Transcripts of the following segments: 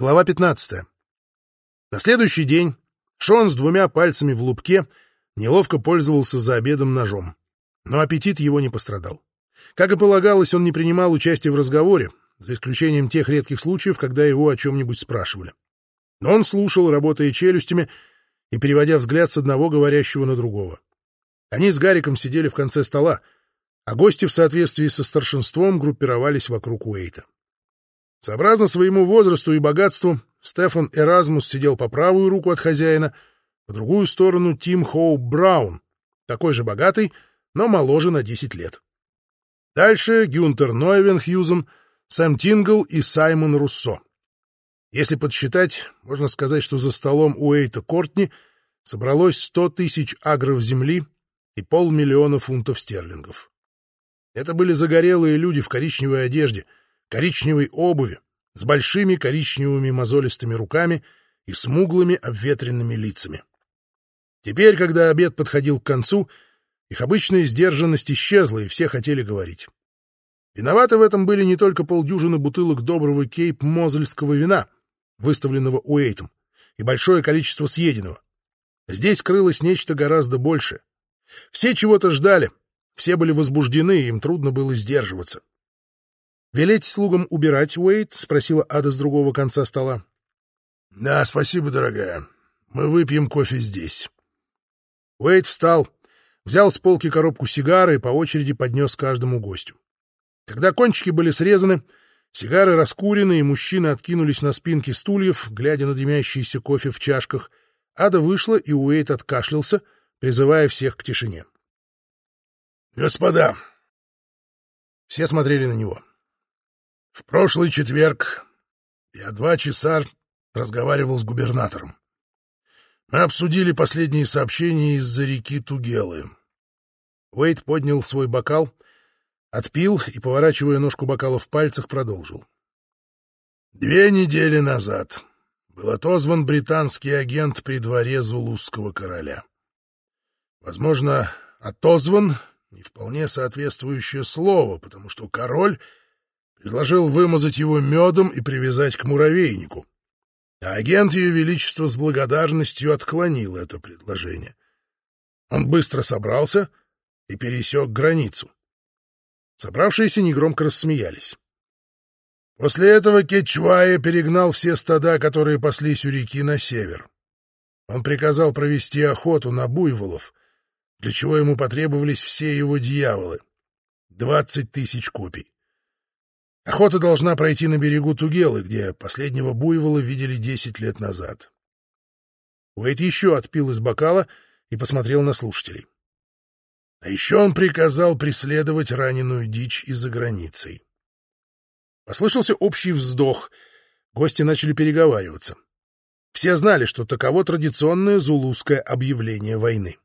Глава 15. На следующий день Шон с двумя пальцами в лупке неловко пользовался за обедом ножом. Но аппетит его не пострадал. Как и полагалось, он не принимал участия в разговоре, за исключением тех редких случаев, когда его о чем-нибудь спрашивали. Но он слушал, работая челюстями и переводя взгляд с одного говорящего на другого. Они с Гариком сидели в конце стола, а гости в соответствии со старшинством группировались вокруг Уэйта. Сообразно своему возрасту и богатству, Стефан Эразмус сидел по правую руку от хозяина, по другую сторону Тим Хоу Браун, такой же богатый, но моложе на 10 лет. Дальше Гюнтер Нойвенхьюзен, Сэм Тингл и Саймон Руссо. Если подсчитать, можно сказать, что за столом Уэйта Кортни собралось 100 тысяч агров земли и полмиллиона фунтов стерлингов. Это были загорелые люди в коричневой одежде — коричневой обуви, с большими коричневыми мозолистыми руками и смуглыми обветренными лицами. Теперь, когда обед подходил к концу, их обычная сдержанность исчезла, и все хотели говорить. Виноваты в этом были не только полдюжины бутылок доброго кейп-мозельского вина, выставленного Уэйтом, и большое количество съеденного. Здесь крылось нечто гораздо большее. Все чего-то ждали, все были возбуждены, им трудно было сдерживаться. «Велеть слугам убирать, Уэйт?» — спросила Ада с другого конца стола. «Да, спасибо, дорогая. Мы выпьем кофе здесь». Уэйт встал, взял с полки коробку сигары и по очереди поднес каждому гостю. Когда кончики были срезаны, сигары раскурены, и мужчины откинулись на спинки стульев, глядя на дымящийся кофе в чашках, Ада вышла, и Уэйт откашлялся, призывая всех к тишине. «Господа!» Все смотрели на него. В прошлый четверг я два часа разговаривал с губернатором. Мы обсудили последние сообщения из-за реки Тугелы. Уэйд поднял свой бокал, отпил и, поворачивая ножку бокала в пальцах, продолжил. Две недели назад был отозван британский агент при дворе Зулузского короля. Возможно, отозван — не вполне соответствующее слово, потому что король — предложил вымазать его медом и привязать к муравейнику. А агент Ее Величества с благодарностью отклонил это предложение. Он быстро собрался и пересек границу. Собравшиеся негромко рассмеялись. После этого Кетчвая перегнал все стада, которые паслись у реки на север. Он приказал провести охоту на буйволов, для чего ему потребовались все его дьяволы — двадцать тысяч копий. Охота должна пройти на берегу Тугелы, где последнего буйвола видели десять лет назад. Уэйт еще отпил из бокала и посмотрел на слушателей. А еще он приказал преследовать раненую дичь из-за границей. Послышался общий вздох. Гости начали переговариваться. Все знали, что таково традиционное зулузское объявление войны.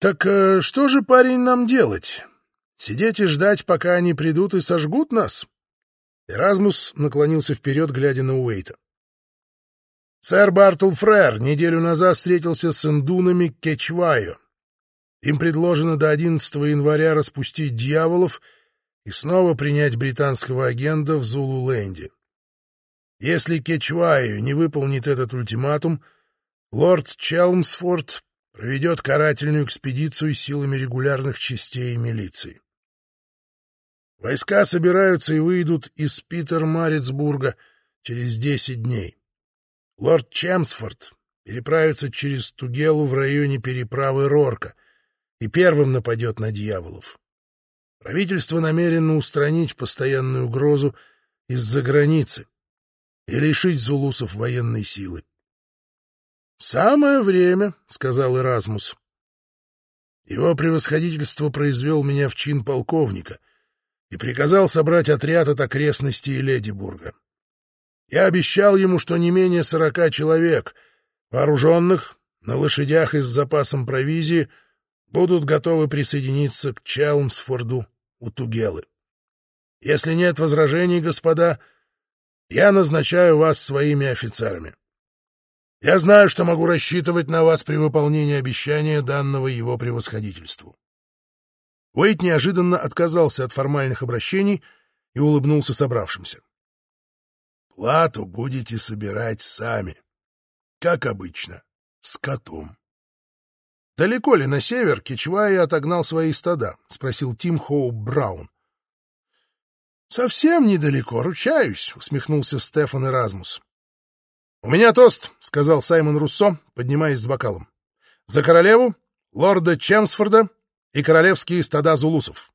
«Так э, что же, парень, нам делать?» Сидеть и ждать, пока они придут и сожгут нас? Эразмус наклонился вперед, глядя на Уэйта. Сэр Бартл Фрер неделю назад встретился с индунами Кечвайо. Им предложено до 11 января распустить дьяволов и снова принять британского агента в Зулу-Ленде. Если Кечвайо не выполнит этот ультиматум, лорд Челмсфорд проведет карательную экспедицию силами регулярных частей и милиции. Войска собираются и выйдут из Питер-Марицбурга через десять дней. Лорд Чемсфорд переправится через Тугелу в районе переправы Рорка и первым нападет на дьяволов. Правительство намерено устранить постоянную угрозу из-за границы и лишить зулусов военной силы. «Самое время», — сказал Эразмус. Его превосходительство произвел меня в чин полковника — и приказал собрать отряд от окрестностей Ледибурга. Я обещал ему, что не менее сорока человек, вооруженных, на лошадях и с запасом провизии, будут готовы присоединиться к Челмсфорду у Тугелы. Если нет возражений, господа, я назначаю вас своими офицерами. Я знаю, что могу рассчитывать на вас при выполнении обещания данного его превосходительству. Уэйт неожиданно отказался от формальных обращений и улыбнулся собравшимся. Плату будете собирать сами. Как обычно, с котом. «Далеко ли на север Кичвай отогнал свои стада?» — спросил Тим Хоуп Браун. «Совсем недалеко, ручаюсь», — усмехнулся Стефан Эразмус. «У меня тост», — сказал Саймон Руссо, поднимаясь с бокалом. «За королеву, лорда Чемсфорда и королевские стада зулусов».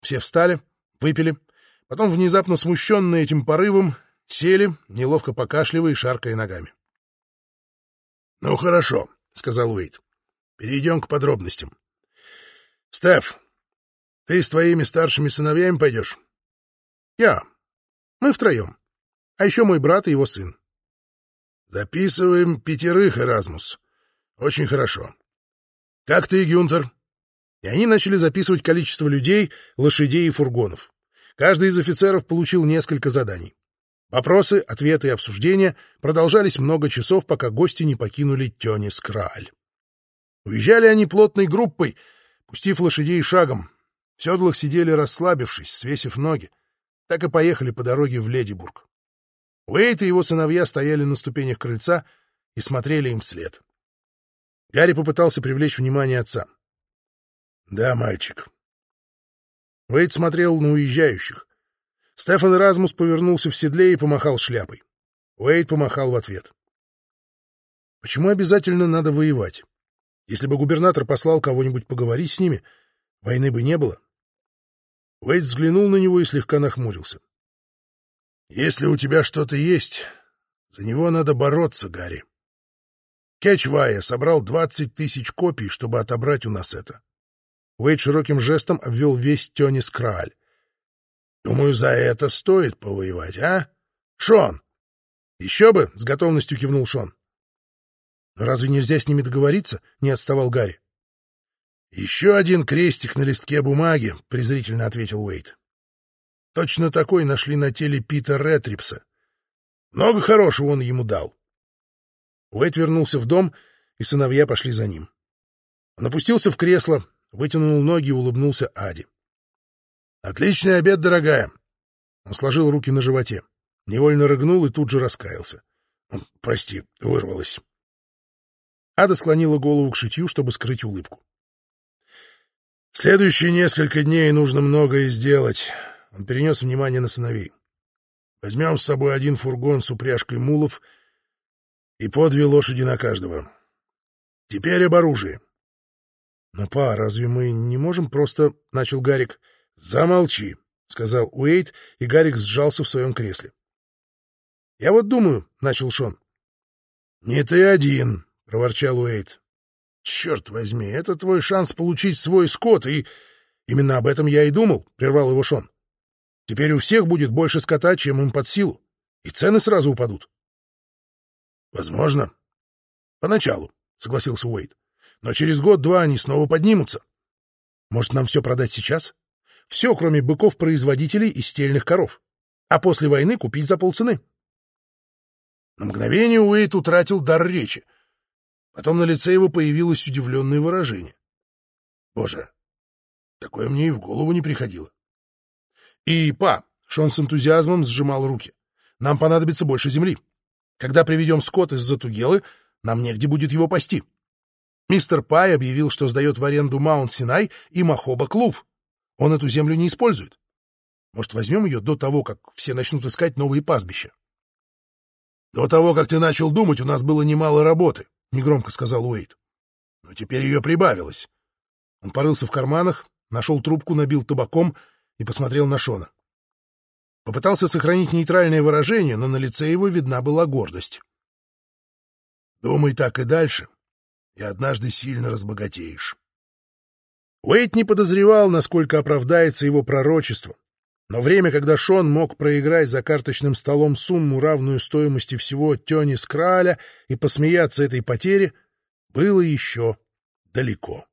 Все встали, выпили, потом, внезапно смущенные этим порывом, сели, неловко покашливая и шаркая ногами. «Ну, хорошо», — сказал Уэйт. «Перейдем к подробностям. Стеф, ты с твоими старшими сыновьями пойдешь?» «Я. Мы втроем. А еще мой брат и его сын». «Записываем пятерых, Эразмус. Очень хорошо. Как ты, Гюнтер?» И они начали записывать количество людей, лошадей и фургонов. Каждый из офицеров получил несколько заданий. Вопросы, ответы и обсуждения продолжались много часов, пока гости не покинули Тёнис Крааль. Уезжали они плотной группой, пустив лошадей шагом. В седлах сидели расслабившись, свесив ноги. Так и поехали по дороге в Ледибург. Уэйт и его сыновья стояли на ступенях крыльца и смотрели им вслед. Гарри попытался привлечь внимание отца. «Да, мальчик». Уэйт смотрел на уезжающих. Стефан Эразмус повернулся в седле и помахал шляпой. Уэйд помахал в ответ. Почему обязательно надо воевать? Если бы губернатор послал кого-нибудь поговорить с ними, войны бы не было. Уэйд взглянул на него и слегка нахмурился. «Если у тебя что-то есть, за него надо бороться, Гарри. Кетчвая собрал двадцать тысяч копий, чтобы отобрать у нас это». Уэйд широким жестом обвел весь Тёнис Крааль. Думаю, за это стоит повоевать, а? Шон! Еще бы, с готовностью кивнул Шон. Разве нельзя с ними договориться? Не отставал Гарри. Еще один крестик на листке бумаги, презрительно ответил Уэйт. Точно такой нашли на теле Пита Ретрипса. Много хорошего он ему дал. Уэйт вернулся в дом, и сыновья пошли за ним. Он опустился в кресло, вытянул ноги и улыбнулся Аде. «Отличный обед, дорогая!» Он сложил руки на животе, невольно рыгнул и тут же раскаялся. «Прости, вырвалась». Ада склонила голову к шитью, чтобы скрыть улыбку. «Следующие несколько дней нужно многое сделать». Он перенес внимание на сыновей. «Возьмем с собой один фургон с упряжкой мулов и по две лошади на каждого. Теперь об оружии». «Но, па, разве мы не можем просто...» — начал Гарик — «Замолчи», — сказал Уэйт, и Гарик сжался в своем кресле. «Я вот думаю», — начал Шон. «Не ты один», — проворчал Уэйт. «Черт возьми, это твой шанс получить свой скот, и...» «Именно об этом я и думал», — прервал его Шон. «Теперь у всех будет больше скота, чем им под силу, и цены сразу упадут». «Возможно. Поначалу», — согласился Уэйт. «Но через год-два они снова поднимутся». «Может, нам все продать сейчас?» Все, кроме быков-производителей и стельных коров. А после войны купить за полцены. На мгновение Уэйт утратил дар речи. Потом на лице его появилось удивленное выражение. Боже, такое мне и в голову не приходило. И, па, Шон с энтузиазмом сжимал руки. Нам понадобится больше земли. Когда приведем скот из Затугелы, нам негде будет его пасти. Мистер Пай объявил, что сдает в аренду Маунт-Синай и Махоба Клув. Он эту землю не использует. Может, возьмем ее до того, как все начнут искать новые пастбища? — До того, как ты начал думать, у нас было немало работы, — негромко сказал Уэйт. — Но теперь ее прибавилось. Он порылся в карманах, нашел трубку, набил табаком и посмотрел на Шона. Попытался сохранить нейтральное выражение, но на лице его видна была гордость. «Думай так и дальше, и однажды сильно разбогатеешь». Уэйт не подозревал, насколько оправдается его пророчество. Но время, когда Шон мог проиграть за карточным столом сумму, равную стоимости всего Тёни Скраля, и посмеяться этой потере, было еще далеко.